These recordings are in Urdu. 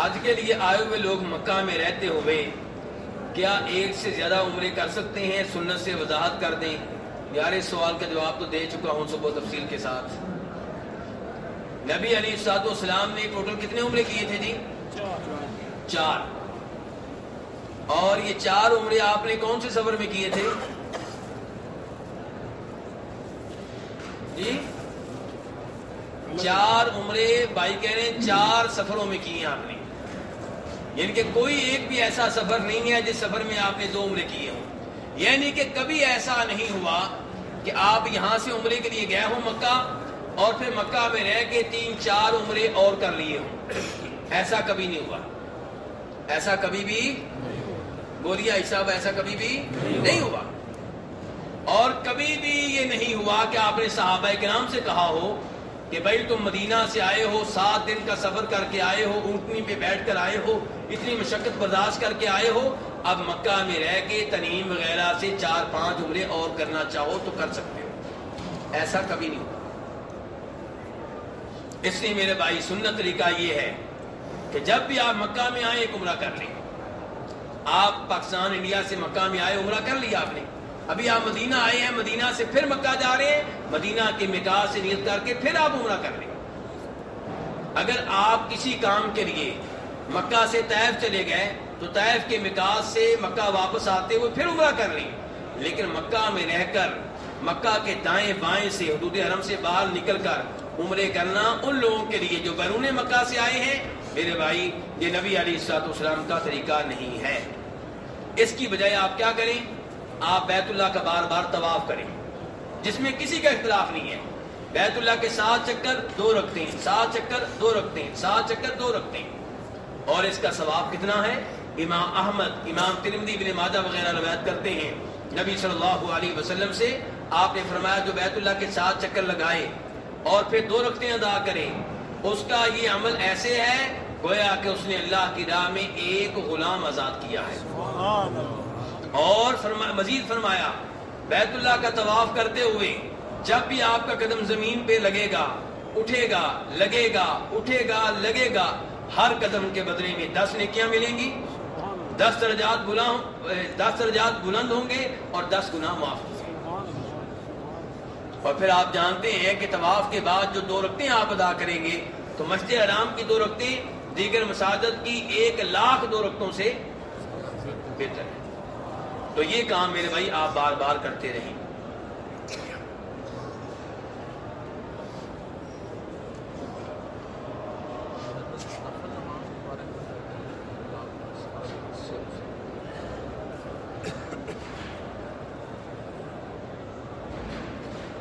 حج کے لیے آئے ہوئے لوگ مکہ میں رہتے ہوئے کیا ایک سے زیادہ عمرے کر سکتے ہیں؟ سنت سے وضاحت کر دیں۔ یار، اس سوال کا جواب تو دے چکا ہوں صبح تفصیل کے ساتھ۔ نبی علی سات اسلام نے ٹوٹل کتنے عمرے کیے تھے جی؟ چار۔ اور یہ چار عمرے آپ نے کون سے سفر میں کیے تھے؟ جی؟ چار عمرے، بھائی کہہ رہے ہیں، چار سفروں میں کیے آپ نے۔ یعنی کہ کوئی ایک بھی ایسا سفر نہیں ہے جس سفر میں آپ نے دو عمرے کیے ہوں۔ یعنی کہ کبھی ایسا نہیں ہوا کہ آپ یہاں سے عمرے کے لیے گئے ہوں مکہ اور پھر مکہ میں رہ کے تین چار عمرے اور کر لیے ہوں۔ ایسا کبھی نہیں ہوا۔ ایسا کبھی بھی بولیا صاحب، ایسا کبھی بھی نہیں ہوا۔ اور کبھی بھی یہ نہیں ہوا کہ آپ نے صحابہ کے نام سے کہا ہو کہ بھائی تم مدینہ سے آئے ہو، سات دن کا سفر کر کے آئے ہو، اونٹنی پہ بیٹھ کر آئے ہو، اتنی مشقت برداشت کر کے آئے ہو، اب مکہ میں رہ کے تنیم وغیرہ سے چار پانچ عمرے اور کرنا چاہو تو کر سکتے ہو۔ ایسا کبھی نہیں ہوا۔ اس لیے میرے بھائی، سنت طریقہ یہ ہے کہ جب بھی آپ مکہ میں آئے ایک عمرہ کر لیں۔ آپ پاکستان، انڈیا سے مکہ میں آئے، عمرہ کر لیا آپ نے۔ ابھی آپ مدینہ آئے ہیں، مدینہ سے پھر مکہ جا رہے ہیں مدینہ کے مکاح سے نیت کر کے پھر آپ عمرہ کر لیں۔ اگر آپ کسی کام کے لیے مکہ سے طیف چلے گئے، تو طیف کے مکاح سے مکہ واپس آتے ہوئے پھر عمرہ کر لیں۔ لیکن مکہ میں رہ کر، مکہ کے دائیں بائیں سے حدود حرم سے باہر نکل کر عمرے کرنا ان لوگوں کے لیے جو بیرون مکہ سے آئے ہیں، میرے بھائی، یہ نبی علی السلاط اسلام کا طریقہ نہیں ہے۔ اس کی بجائے آپ کیا کریں؟ آپ بیت اللہ کا بار بار طواف کریں۔ جس میں کسی کا اختلاف نہیں ہے۔ بیت اللہ کے سات چکر دو رکھتے ہیں۔ سات چکر دو رکھتے ہیں۔ سات چکر دو رکھتے ہیں۔ اور اس کا ثواب کتنا ہے؟ امام احمد امام ترمدی بن مادہ وغیرہ روایت کرتے ہیں۔ نبی صلی اللہ علیہ وسلم سے آپ نے فرمایا جو بیت اللہ کے سات چکر لگائے اور پھر دو رکھتے ادا کریں اس کا یہ عمل ایسے ہے گویا کہ اس نے اللہ کی راہ میں ایک غلام آزاد کیا ہے۔ اور فرما مزید فرمایا بیت اللہ کا طواف کرتے ہوئے جب بھی آپ کا قدم زمین پہ لگے گا، اٹھے گا، لگے گا، اٹھے گا، لگے گا، ہر قدم کے بدلے میں دس نیکیاں ملیں گی۔ دس درجات دس درجات بلند ہوں گے اور دس گنا معاف ہوں گے۔ اور پھر آپ جانتے ہیں کہ طواف کے بعد جو دو رکھتے آپ ادا کریں گے، تو مسجد حرام کی دو رکھتے دیگر مساجد کی ایک لاکھ دو رکھتوں سے بہتر ہے تو یہ کام میرے بھائی آپ بار بار کرتے رہیں۔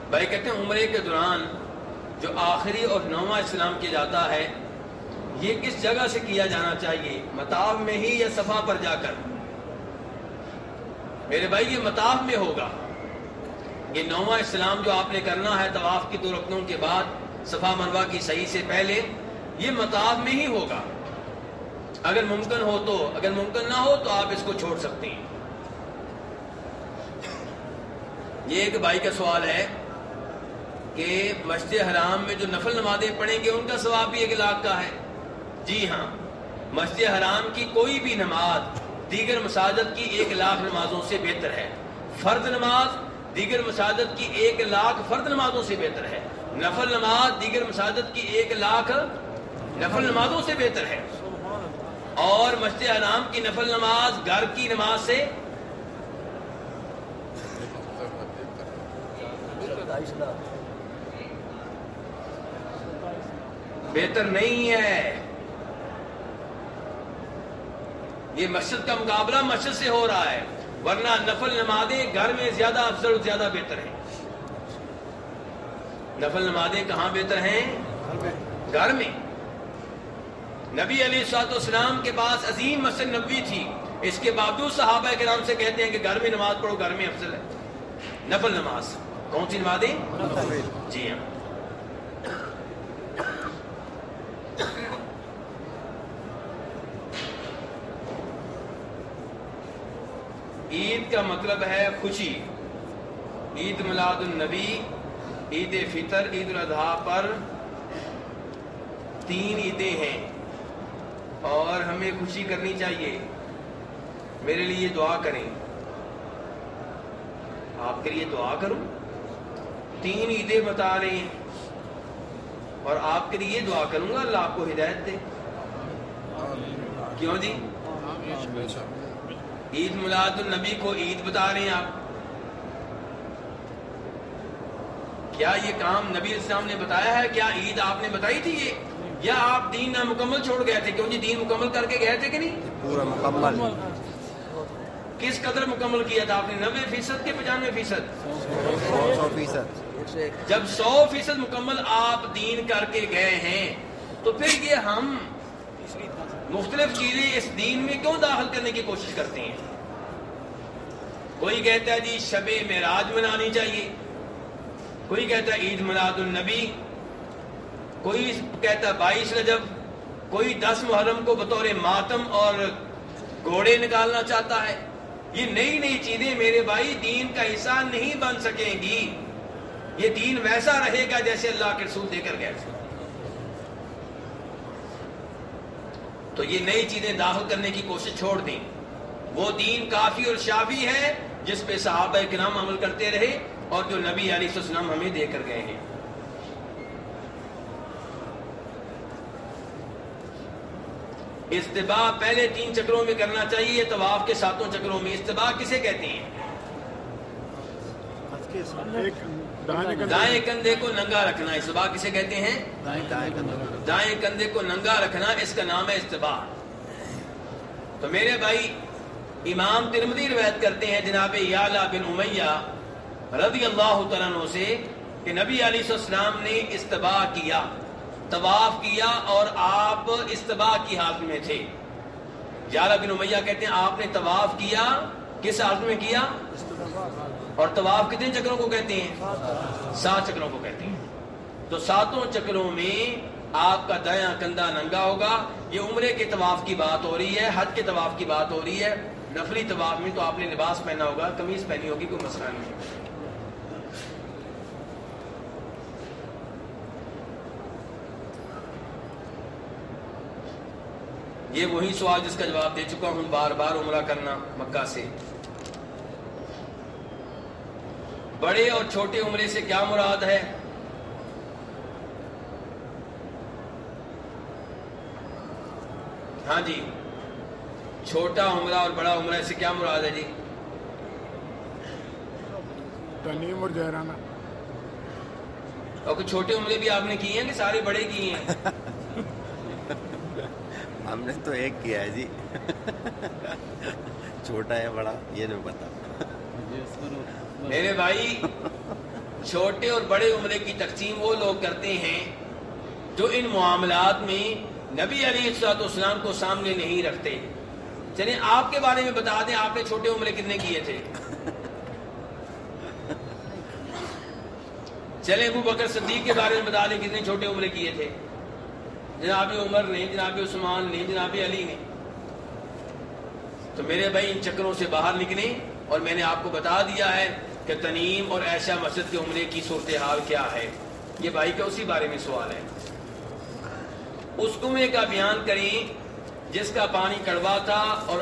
بھائی کہتے ہیں عمرے کے دوران جو آخری اور نواں اسلام کیا جاتا ہے، یہ کس جگہ سے کیا جانا چاہیے؟ متاف میں ہی یا صفا پر جا کر؟ میرے بھائی، یہ متاف میں ہوگا۔ یہ نواں اسلام جو آپ نے کرنا ہے طواف کی دو رکنوں کے بعد، صفا مروا کی صحیح سے پہلے، یہ متاف میں ہی ہوگا۔ اگر ممکن ہو تو، اگر ممکن نہ ہو تو آپ اس کو چھوڑ سکتے ہیں۔ یہ ایک بھائی کا سوال ہے کہ مسجد حرام میں جو نفل نمازیں پڑھیں گے، ان کا ثواب بھی ایک لاکھ کا ہے۔ جی ہاں مسجد حرام کی کوئی بھی نماز دیگر مساجد کی ایک لاکھ نمازوں سے بہتر ہے۔ فرد نماز دیگر مساجد کی ایک لاکھ فرد نمازوں سے بہتر ہے۔ نفل نماز دیگر مساجد کی ایک لاکھ نفل نمازوں سے بہتر ہے۔ اور مسجد حرام کی نفل نماز گھر کی نماز سے بہتر نہیں ہے۔ یہ مسجد کا مقابلہ مسجد سے ہو رہا ہے ورنہ نفل نمازیں گھر میں زیادہ افضل زیادہ بہتر ہیں۔ نفل نمازیں کہاں بہتر ہیں؟ گھر میں۔ نبی علی سات اسلام کے پاس عظیم مسجد نبوی تھی۔ اس کے باوجود صحابہ کے نام سے کہتے ہیں کہ گھر میں نماز پڑھو گھر میں افضل ہے۔ نفل نماز۔ کون سی نمازیں؟ جی ہاں۔ عید کا مطلب ہے خوشی۔ عید میلاد النبی عید فطر عید الاضحیٰ پر تین عیدیں ہیں اور ہمیں خوشی کرنی چاہیے۔ میرے لیے دعا کریں۔ آپ کے لیے دعا کروں۔ تین عیدیں بتا رہے ہیں اور آپ کے لیے دعا کروں گا اللہ آپ کو ہدایت دے۔ کیوں جی؟ عید میلاد النبی کو عید بتا رہے ہیں آپ۔ کیا یہ کام نبی اسلام نے بتایا ہے؟ کیا عید آپ نے بتائی تھی یہ؟ یا آپ دین نہ مکمل چھوڑ گئے تھے؟ کیوں جی دین مکمل کر کے گئے تھے کہ نہیں؟ پورا مکمل۔ کس قدر مکمل کیا تھا آپ نے؟ نبے فیصد کے پچانوے فیصد۔ جب سو فیصد مکمل آپ دین کر کے گئے ہیں تو پھر یہ ہم مختلف چیزیں اس دین میں کیوں داخل کرنے کی کوشش کرتے ہیں؟ کوئی کہتا ہے جی شب معراج منانی چاہیے، کوئی کہتا ہے عید میلاد النبی، کوئی کہتا ہے بائیس رجب، کوئی دس محرم کو بطور ماتم اور گھوڑے نکالنا چاہتا ہے۔ یہ نئی نئی چیزیں میرے بھائی دین کا حصہ نہیں بن سکیں گی۔ یہ دین ویسا رہے گا جیسے اللہ کے رسول دے کر گئے تو یہ نئی چیزیں داخل کرنے کی کوشش چھوڑ دیں۔ وہ دین کافی اور شافی ہے، جس پہ صحابہ کرام عمل کرتے رہے اور جو نبی علیہ السلام ہمیں دے کر گئے ہیں۔ استباع پہلے تین چکروں میں کرنا چاہیے، طواف کے ساتوں چکروں میں۔ استباع کسے کہتے ہیں؟ دائیں کندھے کو ننگا رکھنا استباع کسے کہتے ہیں؟ دائیں کندھے کو ننگا رکھنا اس کا نام ہے استباع۔ تو میرے بھائی امام ترمدی روایت کرتے ہیں جناب یالا بن امیہ رضی اللہ تعالیٰ سے کہ نبی علیہ السلام نے استباع کیا طواف کیا اور آپ استباع کی حالت میں تھے۔ یالا بن امیہ کہتے ہیں آپ نے طواف کیا کس حالت میں کیا؟ اور طواف کتنے چکروں کو کہتے ہیں؟ سات چکروں کو کہتے ہیں۔ تو ساتوں چکروں میں آپ کا دایاں کندھا ننگا ہوگا۔ یہ عمرے کے طواف کی بات ہو رہی ہے، حج کے طواف کی بات ہو رہی ہے۔ نفلی طواف میں تو آپ نے لباس پہنا ہوگا قمیض پہنی ہوگی، کوئی مسئلہ نہیں۔ یہ وہی سوال جس کا جواب دے چکا ہوں، بار بار عمرہ کرنا مکہ سے۔ بڑے اور چھوٹے عمرے سے کیا مراد ہے؟ ہاں جی چھوٹا عمرہ اور بڑا عمرہ سے کیا مراد ہے جی؟ تنیم اور جہرانہ۔ اور کچھ چھوٹے عمرے بھی آپ نے کیے ہیں کہ سارے بڑے کیے ہیں؟ ہم نے تو ایک کیا ہے جی۔ چھوٹا ہے بڑا یہ نہیں پتا۔ میرے بھائی، چھوٹے اور بڑے عمرے کی تقسیم وہ لوگ کرتے ہیں جو ان معاملات میں نبی علی السلاط اسلام کو سامنے نہیں رکھتے۔ چلیں آپ کے بارے میں بتا دیں، آپ نے چھوٹے عمرے کتنے کیے تھے؟ چلے ابو بکر صدیق کے بارے میں بتا دیں کتنے چھوٹے عمرے کیے تھے۔ جناب عمر نے، جناب عثمان نے، جناب علی نے۔ تو میرے بھائی، ان چکروں سے باہر نکلیں۔ اور میں نے آپ کو بتا دیا ہے کہ تنیم اور ایشا مسجد کے عمرے کی صورتحال کیا ہے۔ یہ بھائی کا اسی بارے میں سوال ہے۔ اس کنویں کا بیان کریں جس کا پانی کڑوا تھا اور